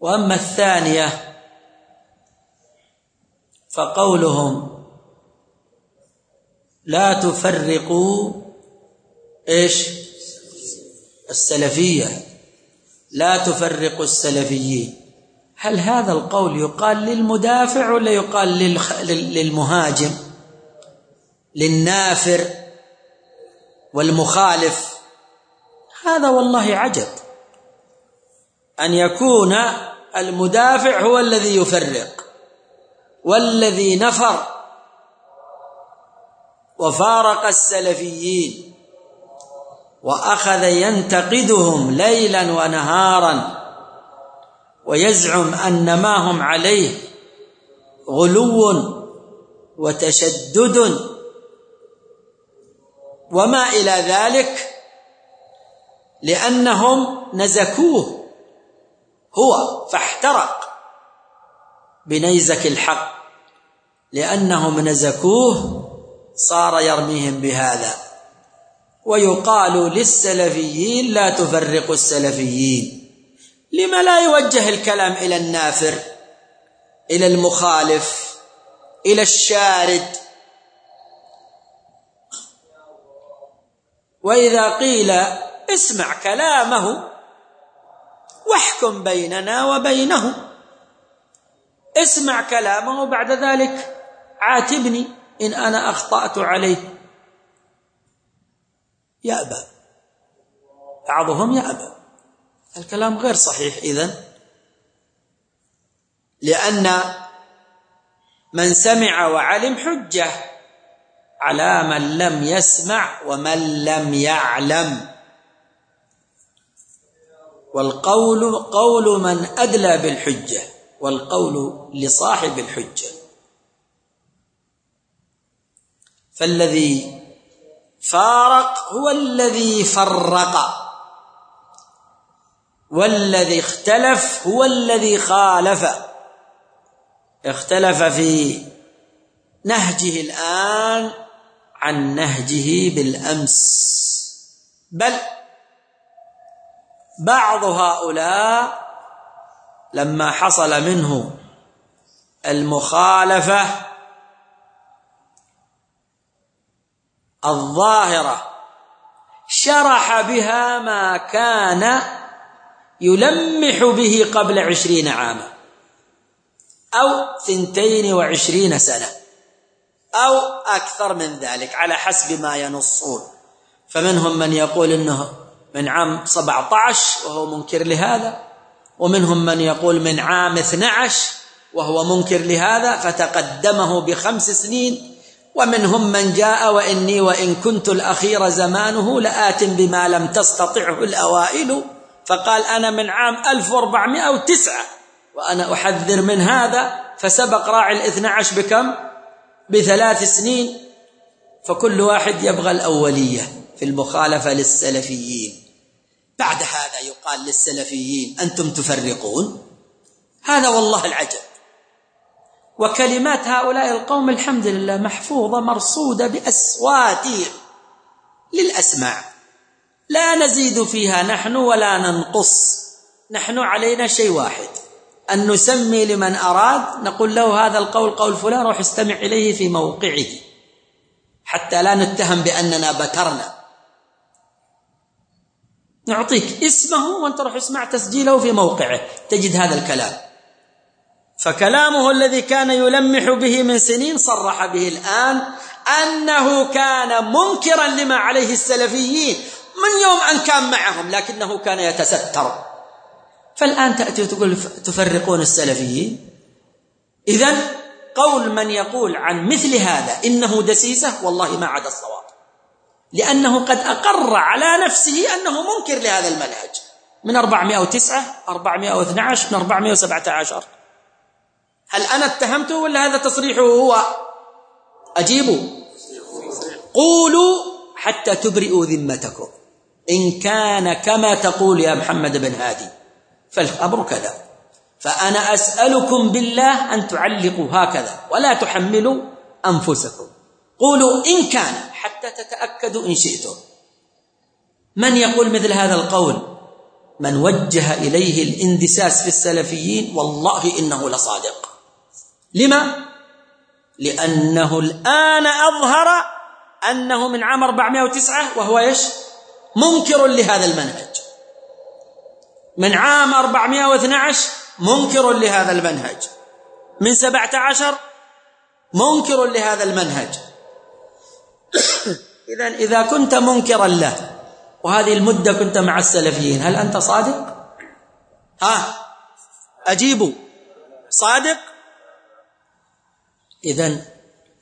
وأما الثانية فقولهم لا تفرقوا إيش؟ السلفية. لا تفرقوا السلفيين. هل هذا القول يقال للمدافع ولا يقال للمهاجم؟ للنافر والمخالف؟ هذا والله عجب. أن يكون المدافع هو الذي يفرق والذي نفر وفارق السلفيين وأخذ ينتقدهم ليلا ونهارا ويزعم أن ما هم عليه غلو وتشدد وما إلى ذلك لأنهم نزكوه. هو فاحترق بنيزك الحق لانهم نزكوه صار يرميهم بهذا. ويقال للسلفيين لا تفرقوا السلفيين. لما لا يوجه الكلام إلى النافر إلى المخالف إلى الشارد. وإذا قيل اسمع كلامه واحكم بيننا وبينه اسمع كلامه وبعد ذلك. عاتبني إن أنا أخطأت عليه. يابى بعضهم يابى الكلام غير صحيح إذن. لأن من سمع وعلم حجة على من لم يسمع ومن لم يعلم. والقول قول من أدلى بالحجة والقول لصاحب الحجة. فالذي فارق هو الذي فرق والذي اختلف هو الذي خالف. اختلف في نهجه الآن عن نهجه بالأمس. بل بعض هؤلاء لما حصل منه المخالفة الظاهرة شرح بها ما كان يلمح به قبل عشرين عاما أو ثنتين وعشرين سنة أو أكثر من ذلك على حسب ما ينصون فمنهم من يقول إنه من عام 17 وهو منكر لهذا ومنهم من يقول من عام 12 وهو منكر لهذا فتقدمه بخمس سنين ومنهم من جاء وإني وإن كنت الأخير زمانه لآت بما لم تستطعه الأوائل فقال أنا من عام 1409 وأنا أحذر من هذا فسبق راعي الاثنى عشر بكم؟ بثلاث سنين فكل واحد يبغى الأولية في المخالفة للسلفيين. بعد هذا يقال للسلفيين أنتم تفرقون؟ هذا والله العجب. وكلمات هؤلاء القوم الحمد لله محفوظة مرصودة بأصواتهم للأسماع لا نزيد فيها نحن ولا ننقص. نحن علينا شيء واحد. أن نسمي لمن أراد نقول له هذا القول قول فلان روح استمع إليه في موقعه. حتى لا نتهم بأننا بترنا. نعطيك اسمه وانت روح اسمع تسجيله في موقعه. تجد هذا الكلام. فكلامه الذي كان يلمح به من سنين صرح به الآن أنه كان منكرا لما عليه السلفيين من يوم أن كان معهم لكنه كان يتستر. فالآن تأتي وتقول تفرقون السلفيين؟ إذا قول من يقول عن مثل هذا إنه دسيسة والله ما عدا الصواب. لأنه قد أقر على نفسه أنه منكر لهذا المنهج. من 409 412 من 417 هل أنا اتهمته ولا هذا تصريحه هو؟ أجيبوا. قولوا حتى تبرئوا ذمتكم. إن كان كما تقول يا محمد بن هادي فالأمر كذا. فأنا أسألكم بالله أن تعلقوا هكذا ولا تحملوا أنفسكم. قولوا إن كان حتى تتأكدوا إن شئتم. من يقول مثل هذا القول؟ من وجه إليه الإندساس في السلفيين والله إنه لصادق. لما؟ لأنه الآن أظهر أنه من عام 409 وهو إيش؟ منكر لهذا المنهج. من عام 412 منكر لهذا المنهج. من 17 منكر لهذا المنهج. إذا إذا كنت منكرا له وهذه المدة كنت مع السلفيين هل أنت صادق؟ ها؟ أجيبوا صادق؟ إذا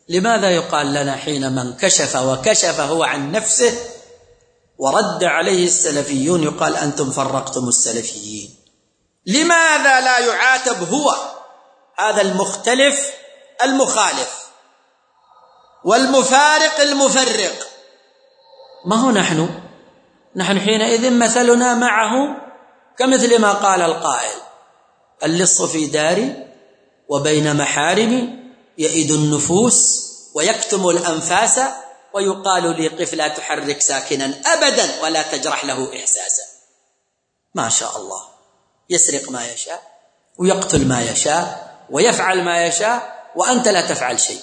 لماذا يقال لنا حين من كشف وكشف هو عن نفسه ورد عليه السلفيون يقال أنتم فرقتم السلفيين؟ لماذا لا يعاتب هو؟ هذا المختلف المخالف. والمفارق المفرق. ما هو نحن؟ نحن حينئذ مثلنا معه كمثل ما قال القائل اللص في داري وبين محارمي يئد النفوس ويكتم الأنفاس ويقال لي قف لا تحرك ساكنا أبدا ولا تجرح له إحساسا. ما شاء الله. يسرق ما يشاء ويقتل ما يشاء ويفعل ما يشاء وأنت لا تفعل شيء.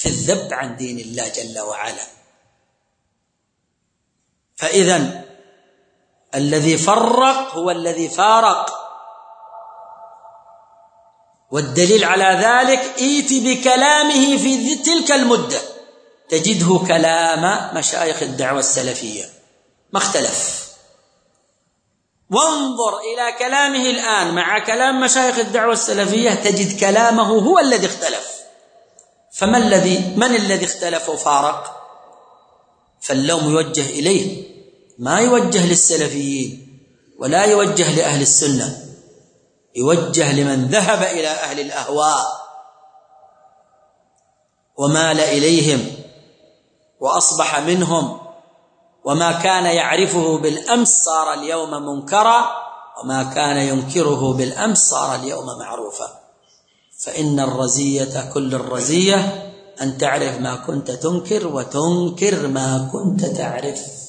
في الذب عن دين الله جل وعلا. فإذا الذي فرق هو الذي فارق. والدليل على ذلك ائت بكلامه في تلك المدة. تجده كلام مشايخ الدعوة السلفية. ما اختلف. وانظر إلى كلامه الآن مع كلام مشايخ الدعوة السلفية تجد كلامه هو الذي اختلف. فما الذي من الذي اختلف وفارق؟ فاللوم يوجه إليه. ما يوجه للسلفيين ولا يوجه لأهل السنة. يوجه لمن ذهب إلى أهل الأهواء ومال إليهم وأصبح منهم وما كان يعرفه بالأمس صار اليوم منكرا وما كان ينكره بالأمس صار اليوم معروفا. فإن الرزية كل الرزية أن تعرف ما كنت تنكر وتنكر ما كنت تعرف.